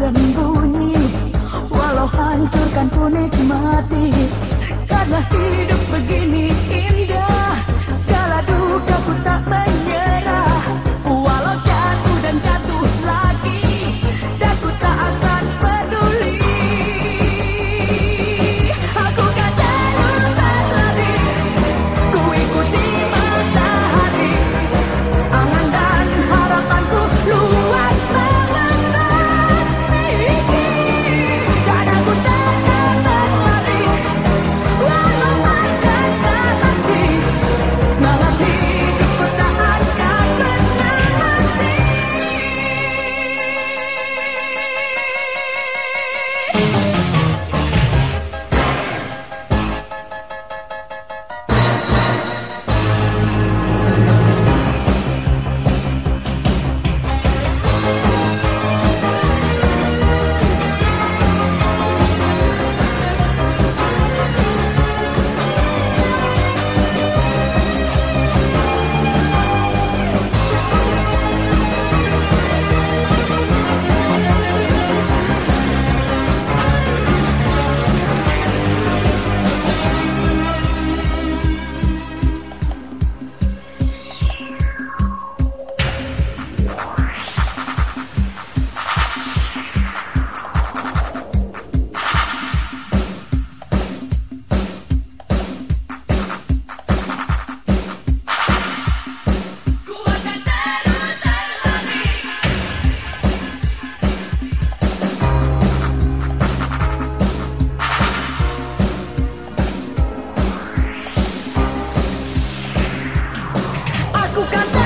sembunyi Walau hancurkan ku nikmati Karena hidup begini indah Segala duka ku tak menyerah. cucampa.